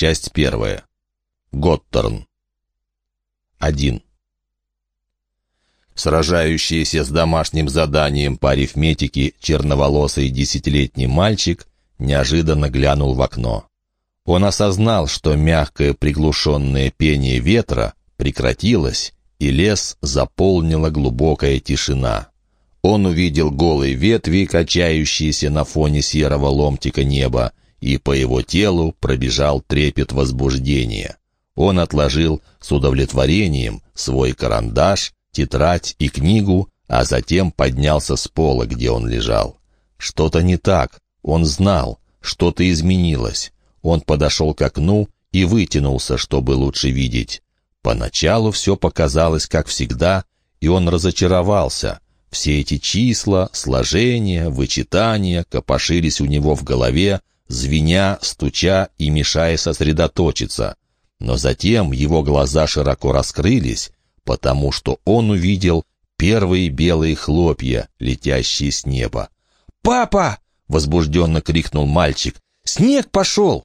Часть первая. Готтерн. Один. Сражающийся с домашним заданием по арифметике черноволосый десятилетний мальчик неожиданно глянул в окно. Он осознал, что мягкое приглушенное пение ветра прекратилось, и лес заполнила глубокая тишина. Он увидел голые ветви, качающиеся на фоне серого ломтика неба, и по его телу пробежал трепет возбуждения. Он отложил с удовлетворением свой карандаш, тетрадь и книгу, а затем поднялся с пола, где он лежал. Что-то не так, он знал, что-то изменилось. Он подошел к окну и вытянулся, чтобы лучше видеть. Поначалу все показалось, как всегда, и он разочаровался. Все эти числа, сложения, вычитания копошились у него в голове, звеня, стуча и мешая сосредоточиться. Но затем его глаза широко раскрылись, потому что он увидел первые белые хлопья, летящие с неба. «Папа!» — возбужденно крикнул мальчик. «Снег пошел!»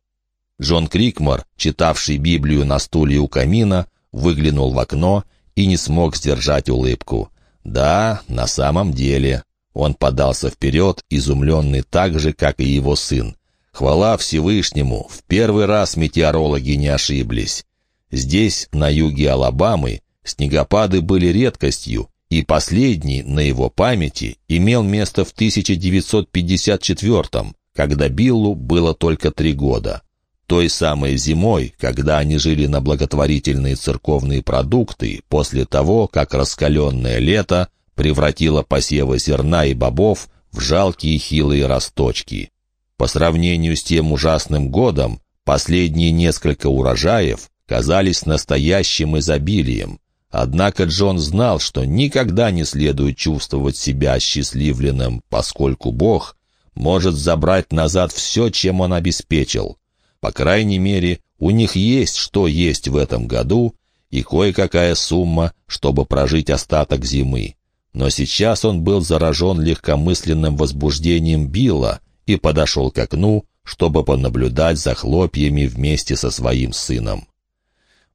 Джон Крикмор, читавший Библию на стуле у камина, выглянул в окно и не смог сдержать улыбку. «Да, на самом деле». Он подался вперед, изумленный так же, как и его сын. Хвала Всевышнему, в первый раз метеорологи не ошиблись. Здесь, на юге Алабамы, снегопады были редкостью, и последний на его памяти имел место в 1954 когда Биллу было только три года. Той самой зимой, когда они жили на благотворительные церковные продукты, после того, как раскаленное лето превратило посевы зерна и бобов в жалкие хилые росточки. По сравнению с тем ужасным годом, последние несколько урожаев казались настоящим изобилием. Однако Джон знал, что никогда не следует чувствовать себя осчастливленным, поскольку Бог может забрать назад все, чем он обеспечил. По крайней мере, у них есть что есть в этом году и кое-какая сумма, чтобы прожить остаток зимы. Но сейчас он был заражен легкомысленным возбуждением Билла, и подошел к окну, чтобы понаблюдать за хлопьями вместе со своим сыном.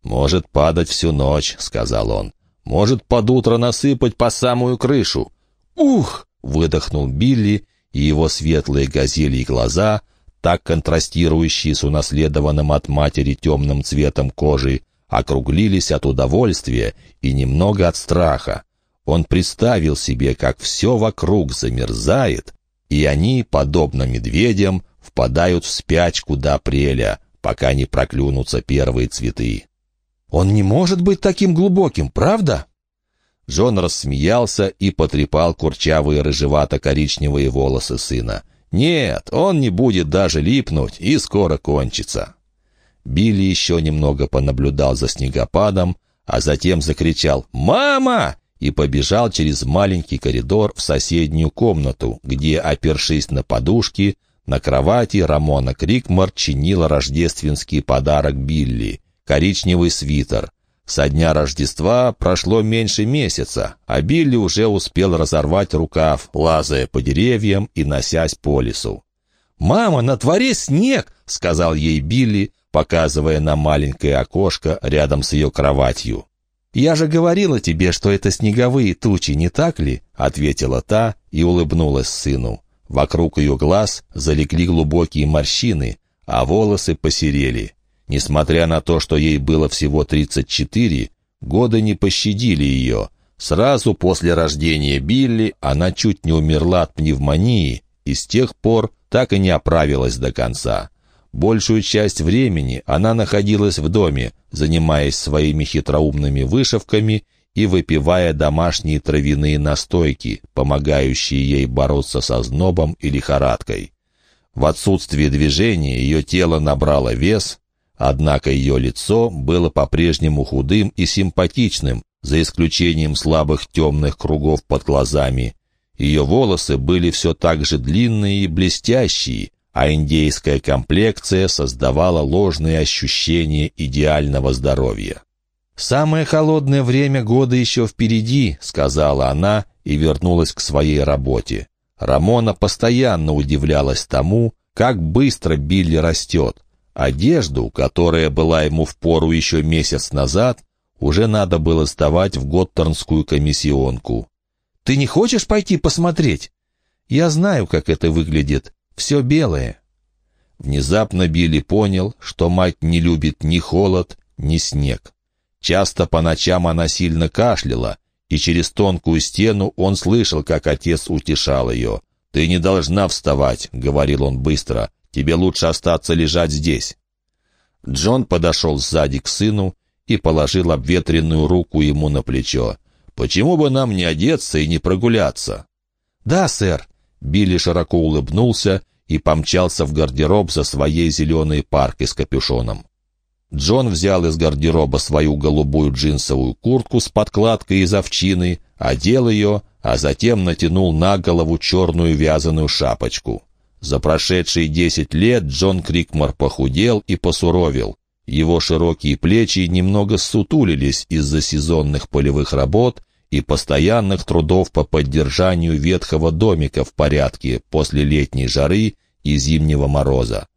«Может падать всю ночь», — сказал он. «Может под утро насыпать по самую крышу». «Ух!» — выдохнул Билли, и его светлые газели глаза, так контрастирующие с унаследованным от матери темным цветом кожи, округлились от удовольствия и немного от страха. Он представил себе, как все вокруг замерзает, и они, подобно медведям, впадают в спячку до апреля, пока не проклюнутся первые цветы. «Он не может быть таким глубоким, правда?» Джон рассмеялся и потрепал курчавые рыжевато-коричневые волосы сына. «Нет, он не будет даже липнуть и скоро кончится». Билли еще немного понаблюдал за снегопадом, а затем закричал «Мама!» И побежал через маленький коридор в соседнюю комнату, где, опершись на подушки, на кровати Рамона Крикмар чинила рождественский подарок Билли — коричневый свитер. Со дня Рождества прошло меньше месяца, а Билли уже успел разорвать рукав, лазая по деревьям и носясь по лесу. «Мама, на дворе снег!» — сказал ей Билли, показывая на маленькое окошко рядом с ее кроватью. «Я же говорила тебе, что это снеговые тучи, не так ли?» — ответила та и улыбнулась сыну. Вокруг ее глаз залегли глубокие морщины, а волосы посерели. Несмотря на то, что ей было всего 34, годы не пощадили ее. Сразу после рождения Билли она чуть не умерла от пневмонии и с тех пор так и не оправилась до конца. Большую часть времени она находилась в доме, занимаясь своими хитроумными вышивками и выпивая домашние травяные настойки, помогающие ей бороться со знобом и лихорадкой. В отсутствие движения ее тело набрало вес, однако ее лицо было по-прежнему худым и симпатичным, за исключением слабых темных кругов под глазами. Ее волосы были все так же длинные и блестящие, а индейская комплекция создавала ложные ощущения идеального здоровья. «Самое холодное время года еще впереди», — сказала она и вернулась к своей работе. Рамона постоянно удивлялась тому, как быстро Билли растет. Одежду, которая была ему в пору еще месяц назад, уже надо было сдавать в Готтернскую комиссионку. «Ты не хочешь пойти посмотреть? Я знаю, как это выглядит. Все белое». Внезапно Билли понял, что мать не любит ни холод, ни снег. Часто по ночам она сильно кашляла, и через тонкую стену он слышал, как отец утешал ее. «Ты не должна вставать», — говорил он быстро. «Тебе лучше остаться лежать здесь». Джон подошел сзади к сыну и положил обветренную руку ему на плечо. «Почему бы нам не одеться и не прогуляться?» «Да, сэр». Билли широко улыбнулся и помчался в гардероб за своей зеленой паркой с капюшоном. Джон взял из гардероба свою голубую джинсовую куртку с подкладкой из овчины, одел ее, а затем натянул на голову черную вязаную шапочку. За прошедшие десять лет Джон Крикмор похудел и посуровил. Его широкие плечи немного сутулились из-за сезонных полевых работ и постоянных трудов по поддержанию ветхого домика в порядке после летней жары и зимнего мороза.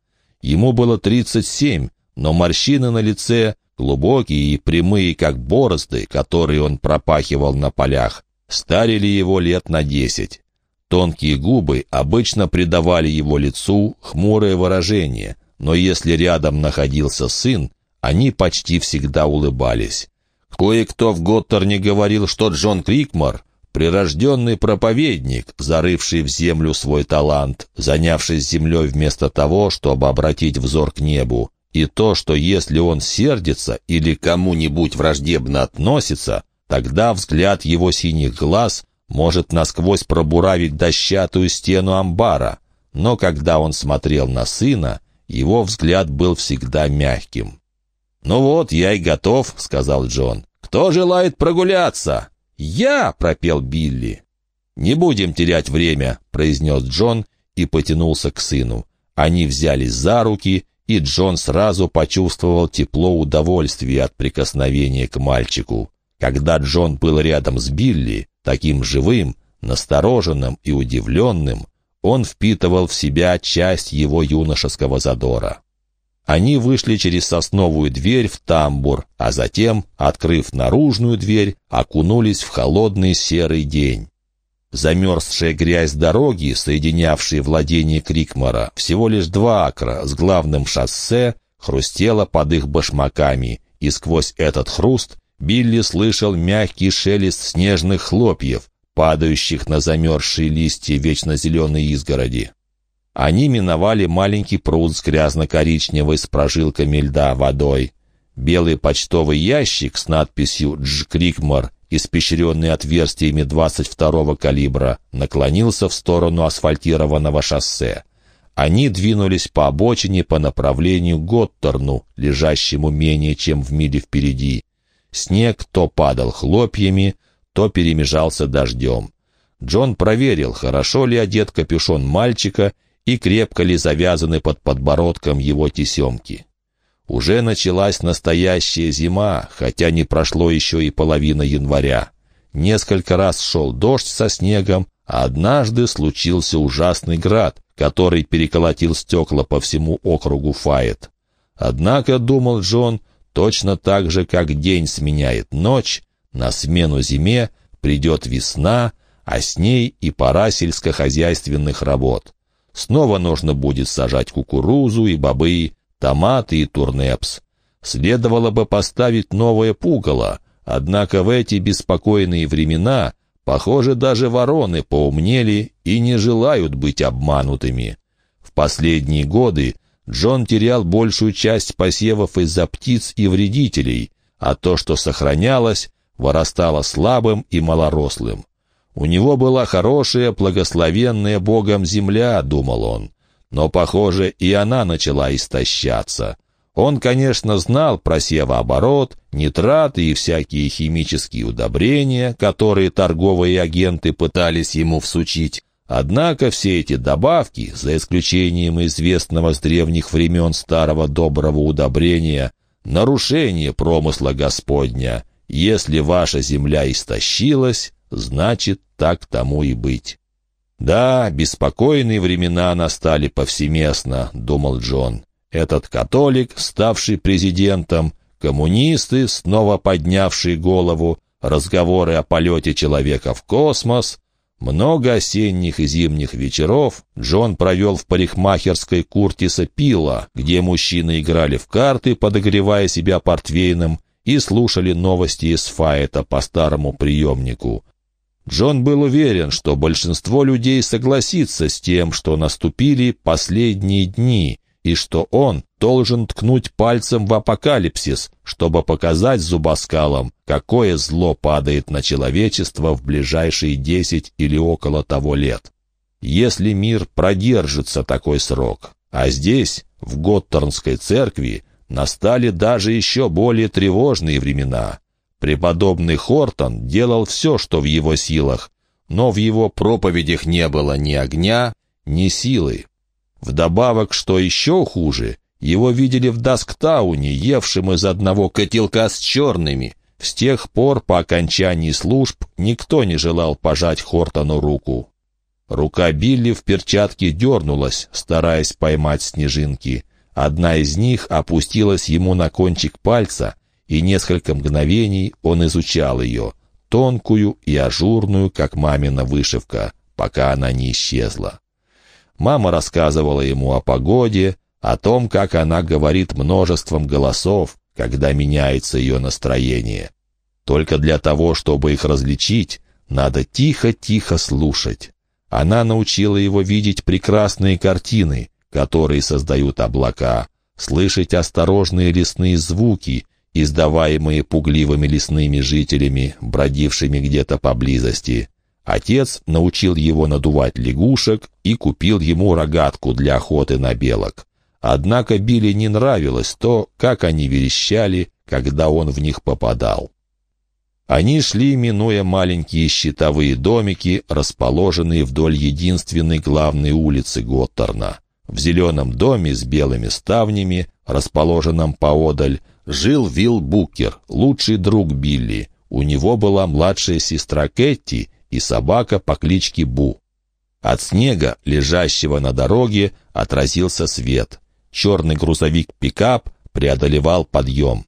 Ему было 37, но морщины на лице, глубокие и прямые, как борозды, которые он пропахивал на полях, старили его лет на десять. Тонкие губы обычно придавали его лицу хмурое выражение, но если рядом находился сын, они почти всегда улыбались. Кое-кто в Готтерне говорил, что Джон Крикмор — прирожденный проповедник, зарывший в землю свой талант, занявшись землей вместо того, чтобы обратить взор к небу, и то, что если он сердится или кому-нибудь враждебно относится, тогда взгляд его синих глаз может насквозь пробуравить дощатую стену амбара. Но когда он смотрел на сына, его взгляд был всегда мягким. «Ну вот, я и готов», — сказал Джон. «Кто желает прогуляться?» «Я!» — пропел Билли. «Не будем терять время», — произнес Джон и потянулся к сыну. Они взялись за руки и Джон сразу почувствовал тепло удовольствия от прикосновения к мальчику. Когда Джон был рядом с Билли, таким живым, настороженным и удивленным, он впитывал в себя часть его юношеского задора. Они вышли через сосновую дверь в тамбур, а затем, открыв наружную дверь, окунулись в холодный серый день. Замерзшая грязь дороги, соединявшей владение Крикмара, всего лишь два акра с главным шоссе, хрустела под их башмаками, и сквозь этот хруст Билли слышал мягкий шелест снежных хлопьев, падающих на замерзшие листья вечно зеленой изгороди. Они миновали маленький пруд с грязно-коричневой с прожилками льда водой. Белый почтовый ящик с надписью «Дж. Крикмар» испещренный отверстиями 22-го калибра, наклонился в сторону асфальтированного шоссе. Они двинулись по обочине по направлению Готтерну, лежащему менее чем в миле впереди. Снег то падал хлопьями, то перемежался дождем. Джон проверил, хорошо ли одет капюшон мальчика и крепко ли завязаны под подбородком его тесемки. Уже началась настоящая зима, хотя не прошло еще и половина января. Несколько раз шел дождь со снегом, а однажды случился ужасный град, который переколотил стекла по всему округу Файет. Однако, думал Джон, точно так же, как день сменяет ночь, на смену зиме придет весна, а с ней и пора сельскохозяйственных работ. Снова нужно будет сажать кукурузу и бобы, томаты и турнепс. Следовало бы поставить новое пугало, однако в эти беспокойные времена, похоже, даже вороны поумнели и не желают быть обманутыми. В последние годы Джон терял большую часть посевов из-за птиц и вредителей, а то, что сохранялось, вырастало слабым и малорослым. У него была хорошая, благословенная Богом земля, думал он но, похоже, и она начала истощаться. Он, конечно, знал про севооборот, нитраты и всякие химические удобрения, которые торговые агенты пытались ему всучить. Однако все эти добавки, за исключением известного с древних времен старого доброго удобрения, нарушение промысла Господня. Если ваша земля истощилась, значит, так тому и быть. «Да, беспокойные времена настали повсеместно», — думал Джон. этот католик, ставший президентом, коммунисты, снова поднявшие голову, разговоры о полете человека в космос. Много осенних и зимних вечеров Джон провел в парикмахерской Куртиса Пила, где мужчины играли в карты, подогревая себя портвейном, и слушали новости из Фаэта по старому приемнику. Джон был уверен, что большинство людей согласится с тем, что наступили последние дни, и что он должен ткнуть пальцем в апокалипсис, чтобы показать зубоскалам, какое зло падает на человечество в ближайшие десять или около того лет. Если мир продержится такой срок, а здесь, в Готтернской церкви, настали даже еще более тревожные времена. Преподобный Хортон делал все, что в его силах, но в его проповедях не было ни огня, ни силы. Вдобавок, что еще хуже, его видели в Дасктауне, евшим из одного котелка с черными. С тех пор, по окончании служб, никто не желал пожать Хортону руку. Рука Билли в перчатке дернулась, стараясь поймать снежинки. Одна из них опустилась ему на кончик пальца, и несколько мгновений он изучал ее, тонкую и ажурную, как мамина вышивка, пока она не исчезла. Мама рассказывала ему о погоде, о том, как она говорит множеством голосов, когда меняется ее настроение. Только для того, чтобы их различить, надо тихо-тихо слушать. Она научила его видеть прекрасные картины, которые создают облака, слышать осторожные лесные звуки, издаваемые пугливыми лесными жителями, бродившими где-то поблизости, Отец научил его надувать лягушек и купил ему рогатку для охоты на белок. Однако Билли не нравилось то, как они верещали, когда он в них попадал. Они шли, минуя маленькие щитовые домики, расположенные вдоль единственной главной улицы Готтерна. В зеленом доме с белыми ставнями, расположенном поодаль, жил Вилл Букер, лучший друг Билли. У него была младшая сестра Кэти и собака по кличке Бу. От снега, лежащего на дороге, отразился свет. Черный грузовик-пикап преодолевал подъем.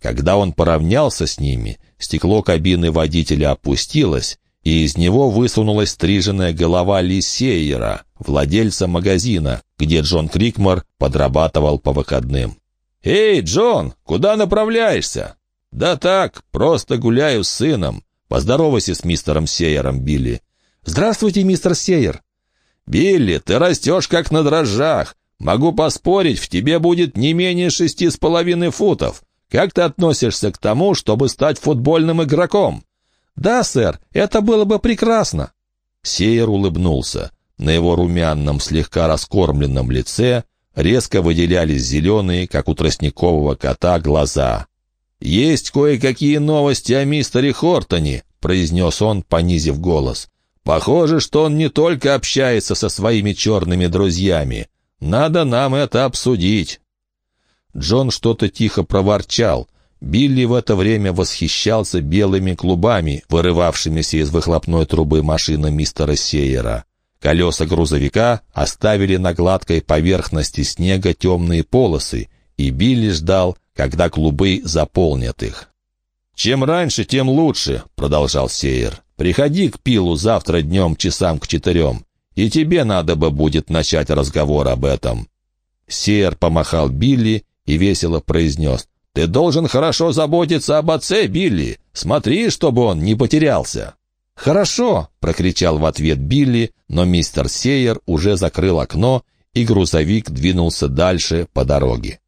Когда он поравнялся с ними, стекло кабины водителя опустилось, и из него высунулась стриженная голова Ли Сейера, владельца магазина, где Джон Крикмор подрабатывал по выходным. «Эй, Джон, куда направляешься?» «Да так, просто гуляю с сыном. Поздоровайся с мистером Сейером, Билли». «Здравствуйте, мистер Сейер». «Билли, ты растешь как на дрожжах. Могу поспорить, в тебе будет не менее шести с половиной футов. Как ты относишься к тому, чтобы стать футбольным игроком?» «Да, сэр, это было бы прекрасно». Сейер улыбнулся. На его румяном, слегка раскормленном лице резко выделялись зеленые, как у тростникового кота, глаза. «Есть кое-какие новости о мистере Хортоне», — произнес он, понизив голос. «Похоже, что он не только общается со своими черными друзьями. Надо нам это обсудить». Джон что-то тихо проворчал. Билли в это время восхищался белыми клубами, вырывавшимися из выхлопной трубы машины мистера Сейера. Колеса грузовика оставили на гладкой поверхности снега темные полосы, и Билли ждал, когда клубы заполнят их. «Чем раньше, тем лучше», — продолжал Сейер. «Приходи к Пилу завтра днем часам к четырем, и тебе надо бы будет начать разговор об этом». Сейер помахал Билли и весело произнес. «Ты должен хорошо заботиться об отце, Билли. Смотри, чтобы он не потерялся». «Хорошо!» — прокричал в ответ Билли, но мистер Сейер уже закрыл окно, и грузовик двинулся дальше по дороге.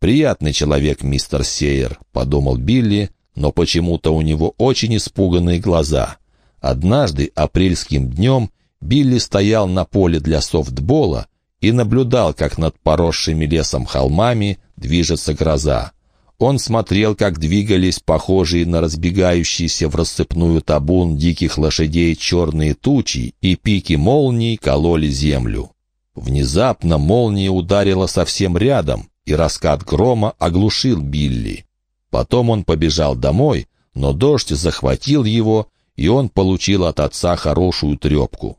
«Приятный человек, мистер Сейер», — подумал Билли, но почему-то у него очень испуганные глаза. Однажды, апрельским днем, Билли стоял на поле для софтбола и наблюдал, как над поросшими лесом холмами движется гроза. Он смотрел, как двигались похожие на разбегающиеся в рассыпную табун диких лошадей черные тучи, и пики молний кололи землю. Внезапно молния ударила совсем рядом, и раскат грома оглушил Билли. Потом он побежал домой, но дождь захватил его, и он получил от отца хорошую трепку.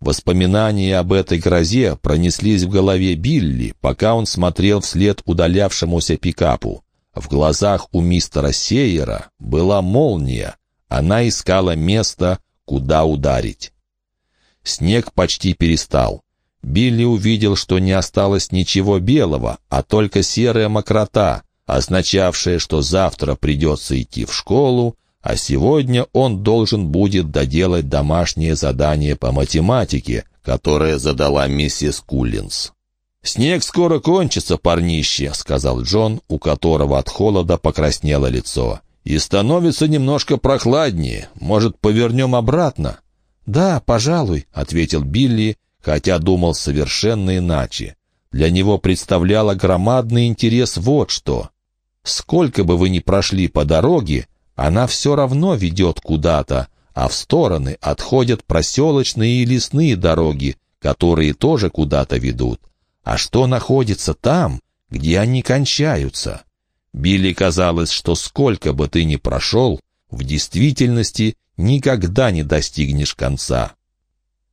Воспоминания об этой грозе пронеслись в голове Билли, пока он смотрел вслед удалявшемуся пикапу. В глазах у мистера Сейера была молния. Она искала место, куда ударить. Снег почти перестал. Билли увидел, что не осталось ничего белого, а только серая мокрота, означавшая, что завтра придется идти в школу, а сегодня он должен будет доделать домашнее задание по математике, которое задала миссис Куллинс. «Снег скоро кончится, парнище», — сказал Джон, у которого от холода покраснело лицо. «И становится немножко прохладнее. Может, повернем обратно?» «Да, пожалуй», — ответил Билли, хотя думал совершенно иначе. Для него представляло громадный интерес вот что. Сколько бы вы ни прошли по дороге, она все равно ведет куда-то, а в стороны отходят проселочные и лесные дороги, которые тоже куда-то ведут. А что находится там, где они кончаются? Билли казалось, что сколько бы ты ни прошел, в действительности никогда не достигнешь конца.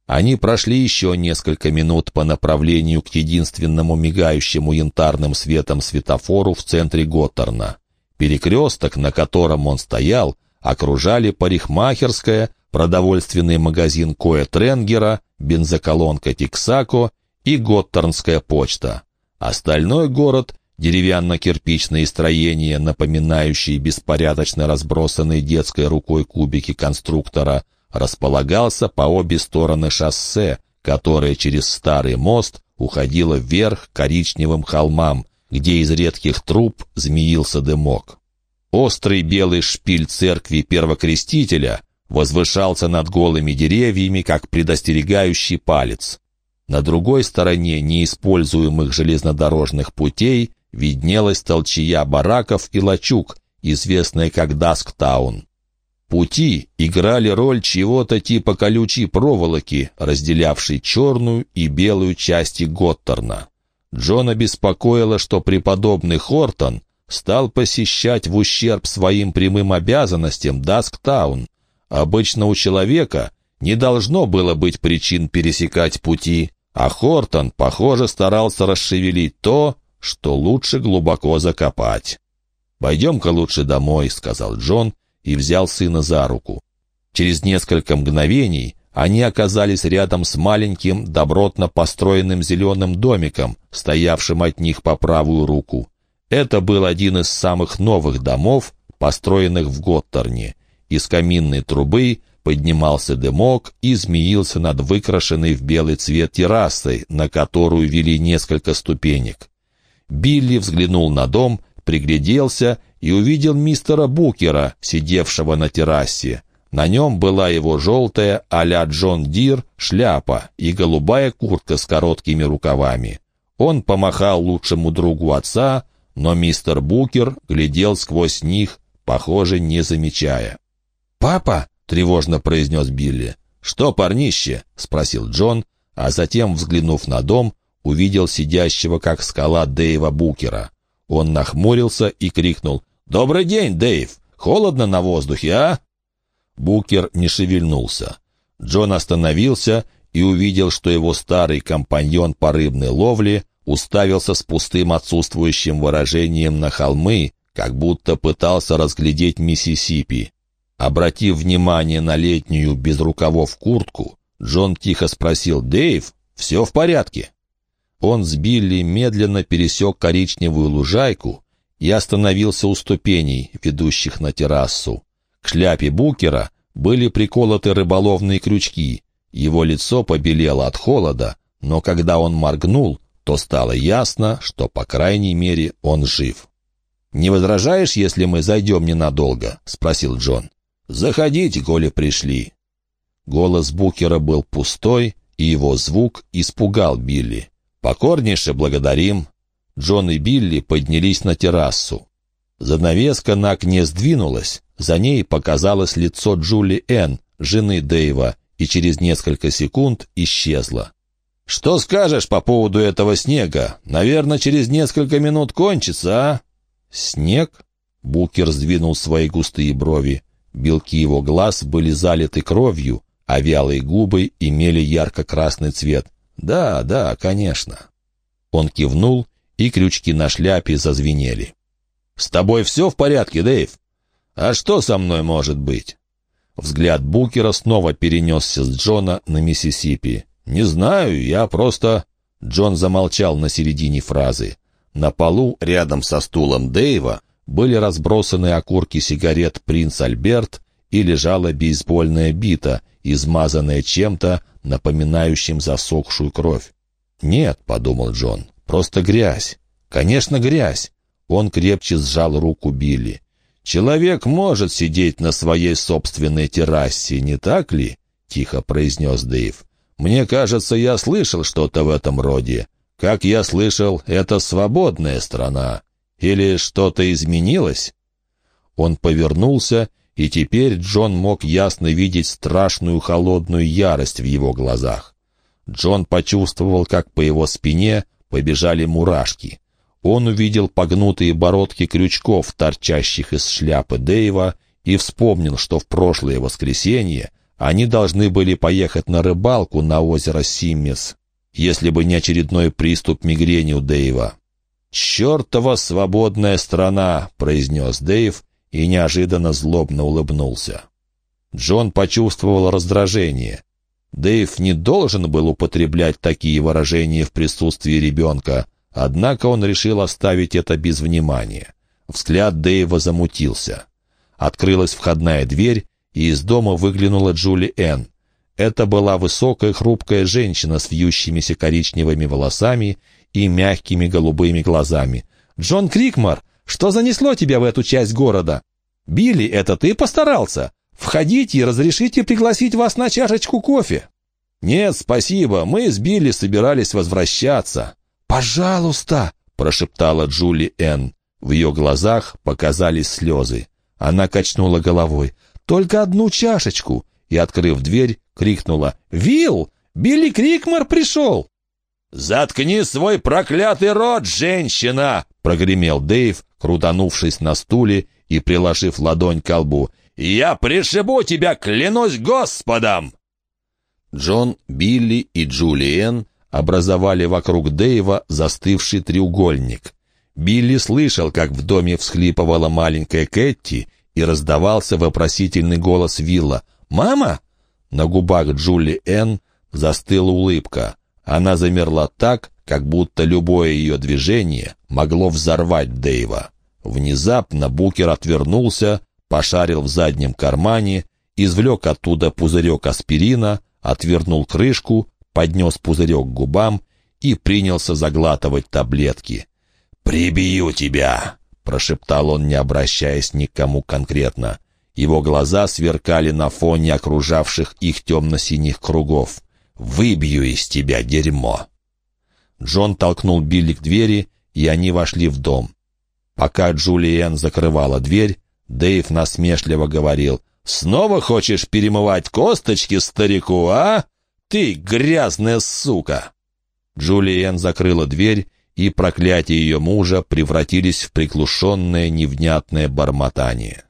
Они прошли еще несколько минут по направлению к единственному мигающему янтарным светом светофору в центре Готтерна. Перекресток, на котором он стоял, окружали парикмахерская, продовольственный магазин Коэ Тренгера, бензоколонка Тиксако и Готтернская почта. Остальной город — деревянно-кирпичные строения, напоминающие беспорядочно разбросанные детской рукой кубики конструктора, располагался по обе стороны шоссе, которое через старый мост уходило вверх коричневым холмам, где из редких труб змеился дымок. Острый белый шпиль церкви первокрестителя возвышался над голыми деревьями, как предостерегающий палец. На другой стороне неиспользуемых железнодорожных путей виднелась толчья бараков и лачуг, известная как Дасктаун. Пути играли роль чего-то типа колючей проволоки, разделявшей черную и белую части Готтерна. Джона беспокоило, что преподобный Хортон стал посещать в ущерб своим прямым обязанностям Дасктаун. Обычно у человека не должно было быть причин пересекать пути, а Хортон, похоже, старался расшевелить то, что лучше глубоко закопать. «Пойдем-ка лучше домой», — сказал Джон и взял сына за руку. Через несколько мгновений они оказались рядом с маленьким, добротно построенным зеленым домиком, стоявшим от них по правую руку. Это был один из самых новых домов, построенных в Готтерне. Из каминной трубы поднимался дымок и змеился над выкрашенной в белый цвет террасой, на которую вели несколько ступенек. Билли взглянул на дом, пригляделся и увидел мистера Букера, сидевшего на террасе. На нем была его желтая а-ля John Deere шляпа и голубая куртка с короткими рукавами. Он помахал лучшему другу отца, но мистер Букер глядел сквозь них, похоже, не замечая. «Папа!» — тревожно произнес Билли. «Что, парнище?» — спросил Джон, а затем, взглянув на дом, увидел сидящего, как скала, Дэйва Букера. Он нахмурился и крикнул «Добрый день, Дэйв! Холодно на воздухе, а?» Букер не шевельнулся. Джон остановился и увидел, что его старый компаньон по рыбной ловле уставился с пустым отсутствующим выражением на холмы, как будто пытался разглядеть Миссисипи. Обратив внимание на летнюю без рукавов куртку, Джон тихо спросил «Дэйв, все в порядке?» Он с Билли медленно пересек коричневую лужайку и остановился у ступеней, ведущих на террасу. К шляпе Букера были приколоты рыболовные крючки. Его лицо побелело от холода, но когда он моргнул, то стало ясно, что, по крайней мере, он жив. «Не возражаешь, если мы зайдем ненадолго?» — спросил Джон. «Заходите, коли пришли». Голос Букера был пустой, и его звук испугал Билли. «Покорнейше благодарим». Джон и Билли поднялись на террасу. Занавеска на окне сдвинулась, за ней показалось лицо Джули Энн, жены Дэйва, и через несколько секунд исчезла. «Что скажешь по поводу этого снега? Наверное, через несколько минут кончится, а?» «Снег?» Букер сдвинул свои густые брови. Белки его глаз были залиты кровью, а вялые губы имели ярко-красный цвет. «Да, да, конечно». Он кивнул, и крючки на шляпе зазвенели. «С тобой все в порядке, Дэйв?» «А что со мной может быть?» Взгляд Букера снова перенесся с Джона на Миссисипи. «Не знаю, я просто...» Джон замолчал на середине фразы. На полу, рядом со стулом Дэйва, были разбросаны окурки сигарет «Принц Альберт» и лежала бейсбольная бита, измазанная чем-то, напоминающим засохшую кровь. «Нет», — подумал Джон, — «просто грязь. Конечно, грязь». Он крепче сжал руку Билли. «Человек может сидеть на своей собственной террасе, не так ли?» — тихо произнес Дэйв. «Мне кажется, я слышал что-то в этом роде. Как я слышал, это свободная страна. Или что-то изменилось?» Он повернулся, и теперь Джон мог ясно видеть страшную холодную ярость в его глазах. Джон почувствовал, как по его спине побежали мурашки. Он увидел погнутые бородки крючков, торчащих из шляпы Дэйва, и вспомнил, что в прошлое воскресенье они должны были поехать на рыбалку на озеро Симмес, если бы не очередной приступ мигрени у Дэйва. «Чертова свободная страна!» — произнес Дэйв и неожиданно злобно улыбнулся. Джон почувствовал раздражение. Дэйв не должен был употреблять такие выражения в присутствии ребенка, однако он решил оставить это без внимания. Взгляд Дэйва замутился. Открылась входная дверь, и из дома выглянула Джули Энн. Это была высокая хрупкая женщина с вьющимися коричневыми волосами и мягкими голубыми глазами. «Джон Крикмар, что занесло тебя в эту часть города?» «Билли, это ты постарался? Входите и разрешите пригласить вас на чашечку кофе». «Нет, спасибо, мы с Билли собирались возвращаться». «Пожалуйста», — прошептала Джули Энн. В ее глазах показались слезы. Она качнула головой. «Только одну чашечку!» И, открыв дверь, крикнула «Вилл! Билли Крикмар пришел!» «Заткни свой проклятый рот, женщина!» — прогремел Дэйв, крутанувшись на стуле и приложив ладонь к колбу. «Я пришибу тебя, клянусь Господом!» Джон, Билли и Джулиен образовали вокруг Дэйва застывший треугольник. Билли слышал, как в доме всхлипывала маленькая Кэтти, и раздавался вопросительный голос Вилла. «Мама?» На губах Джули Энн застыла улыбка. Она замерла так, как будто любое ее движение могло взорвать Дэйва. Внезапно Букер отвернулся, пошарил в заднем кармане, извлек оттуда пузырек аспирина, отвернул крышку, поднес пузырек к губам и принялся заглатывать таблетки. «Прибью тебя!» — прошептал он, не обращаясь ни к кому конкретно. Его глаза сверкали на фоне окружавших их темно-синих кругов. «Выбью из тебя дерьмо!» Джон толкнул Билли к двери, и они вошли в дом. Пока Джулиен закрывала дверь, Дэйв насмешливо говорил, «Снова хочешь перемывать косточки старику, а? Ты грязная сука!» Джулиен закрыла дверь, и проклятия ее мужа превратились в приглушенное невнятное бормотание.